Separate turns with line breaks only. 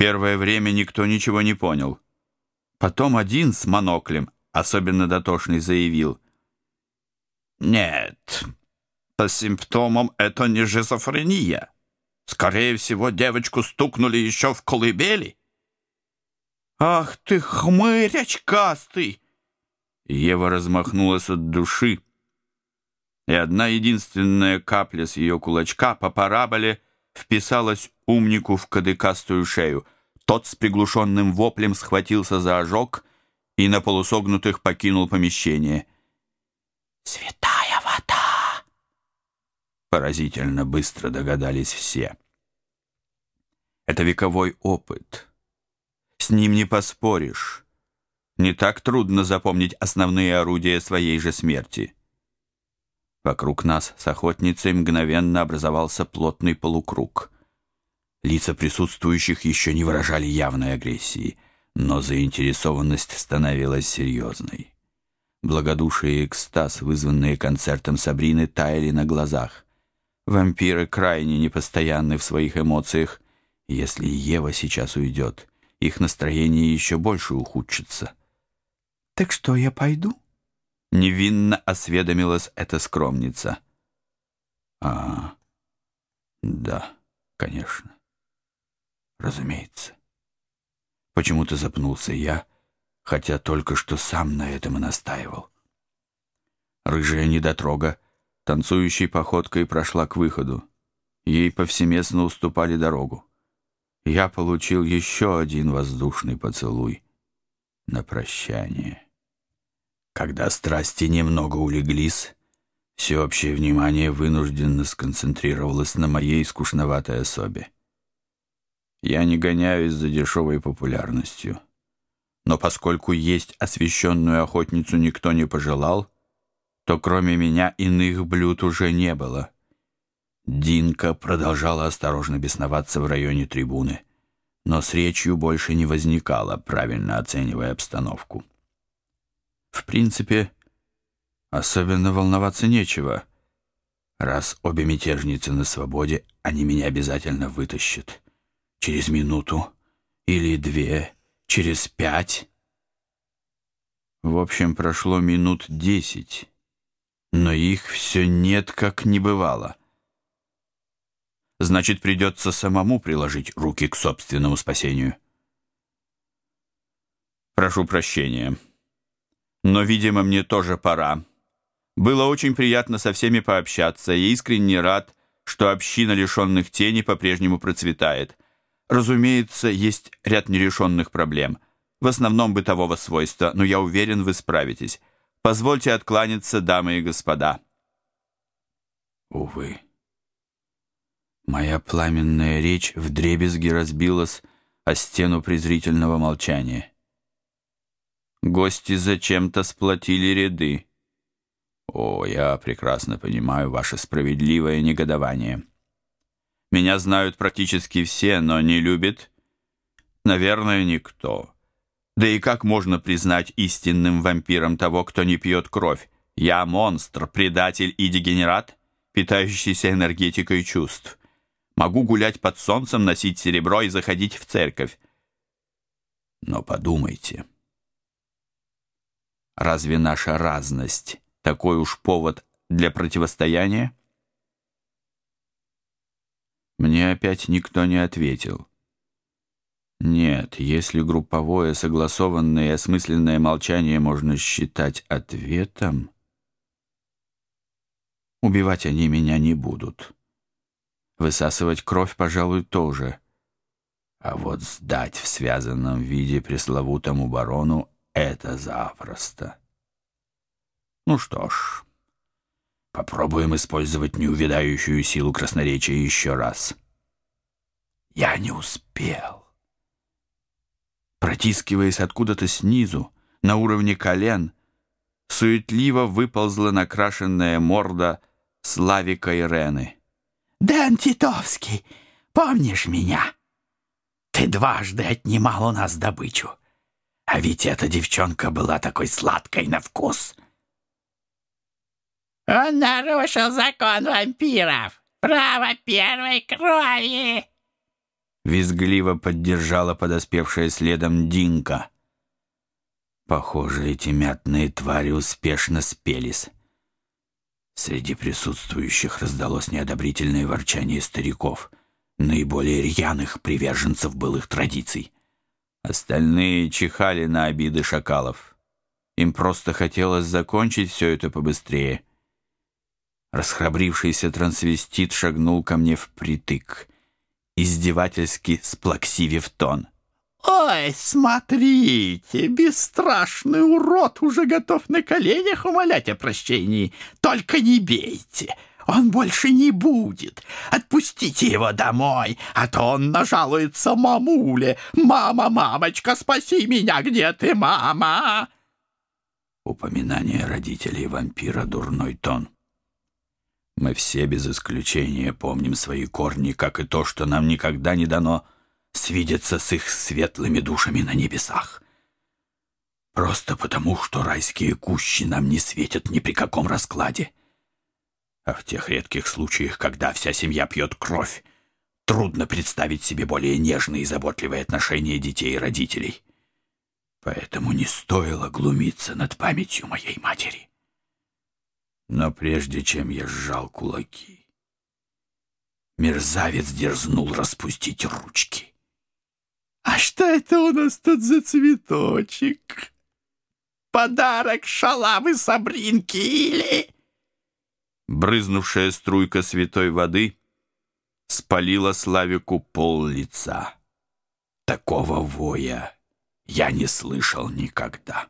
Первое время никто ничего не понял. Потом один с моноклем, особенно дотошный, заявил. «Нет, по симптомам это не шизофрения. Скорее всего, девочку стукнули еще в колыбели». «Ах ты, хмырь очкастый!» Ева размахнулась от души, и одна единственная капля с ее кулачка по параболе вписалась умнику в кадыкастую шею. Тот с приглушенным воплем схватился за ожог и на полусогнутых покинул помещение.
«Святая вода!»
Поразительно быстро догадались все. Это вековой опыт. С ним не поспоришь. Не так трудно запомнить основные орудия своей же смерти. Вокруг нас с охотницей мгновенно образовался плотный полукруг. Лица присутствующих еще не выражали явной агрессии, но заинтересованность становилась серьезной. Благодушие и экстаз, вызванные концертом Сабрины, таяли на глазах. Вампиры крайне непостоянны в своих эмоциях. Если Ева сейчас уйдет, их настроение еще больше ухудшится.
«Так что, я пойду?»
Невинно осведомилась эта скромница. «А, да, конечно. Разумеется. Почему-то запнулся я, хотя только что сам на этом и настаивал. Рыжая недотрога, танцующей походкой, прошла к выходу. Ей повсеместно уступали дорогу. Я получил еще один воздушный поцелуй на прощание. Когда страсти немного улеглись, всеобщее внимание вынужденно сконцентрировалось на моей скучноватой особе. Я не гоняюсь за дешевой популярностью. Но поскольку есть освященную охотницу никто не пожелал, то кроме меня иных блюд уже не было. Динка продолжала осторожно бесноваться в районе трибуны, но с речью больше не возникала, правильно оценивая обстановку. В принципе, особенно волноваться нечего. Раз обе мятежницы на свободе, они меня обязательно вытащат. Через минуту или две, через пять. В общем, прошло минут десять, но их все нет, как не бывало. Значит, придется самому приложить руки к собственному спасению. Прошу прощения но, видимо, мне тоже пора. Было очень приятно со всеми пообщаться, и искренне рад, что община лишенных тени по-прежнему процветает. Разумеется, есть ряд нерешенных проблем, в основном бытового свойства, но я уверен, вы справитесь. Позвольте откланяться, дамы и господа. Увы. Моя пламенная речь вдребезги разбилась о стену презрительного молчания. Гости зачем-то сплотили ряды. О, я прекрасно понимаю ваше справедливое негодование. Меня знают практически все, но не любит, наверное, никто. Да и как можно признать истинным вампиром того, кто не пьет кровь? Я монстр, предатель и дегенерат, питающийся энергетикой чувств. Могу гулять под солнцем, носить серебро и заходить в церковь. Но подумайте, Разве наша разность такой уж повод для противостояния? Мне опять никто не ответил. Нет, если групповое, согласованное и осмысленное молчание можно считать ответом, убивать они меня не будут. Высасывать кровь, пожалуй, тоже. А вот сдать в связанном виде пресловутому барону это запросто. Ну что ж, попробуем использовать неувядающую силу красноречия еще раз. Я не успел. Протискиваясь откуда-то снизу, на уровне колен, суетливо выползла накрашенная морда Славика Ирены.
«Дэн Титовский, помнишь меня? Ты дважды отнимал у нас добычу. А ведь эта девчонка была такой сладкой на вкус. Он нарушил закон вампиров. Право первой крови.
Визгливо поддержала подоспевшая следом Динка. Похоже, эти мятные твари успешно спелись. Среди присутствующих раздалось неодобрительное ворчание стариков, наиболее рьяных приверженцев былых традиций. Остальные чихали на обиды шакалов. Им просто хотелось закончить все это побыстрее. Расхрабрившийся трансвестит шагнул ко мне впритык, издевательски сплаксивив тон.
«Ой, смотрите, бесстрашный урод уже готов на коленях умолять о прощении. Только не бейте, он больше не будет. Отпустите его домой, а то он нажалуется мамуле. Мама, мамочка, спаси меня, где ты, мама?»
Упоминание родителей вампира — дурной тон. Мы все без исключения помним свои корни, как и то, что нам никогда не дано свидеться с их светлыми душами на небесах. Просто потому, что райские кущи нам не светят ни при каком раскладе. А в тех редких случаях, когда вся семья пьет кровь, трудно представить себе более нежные и заботливые отношения детей и родителей. Поэтому не стоило глумиться над памятью моей матери. Но прежде чем я сжал кулаки, мерзавец дерзнул распустить ручки.
«А что это у нас тут за цветочек? Подарок шалавы Сабринки или...»
Брызнувшая струйка святой воды спалила Славику пол лица. Такого воя я не слышал никогда.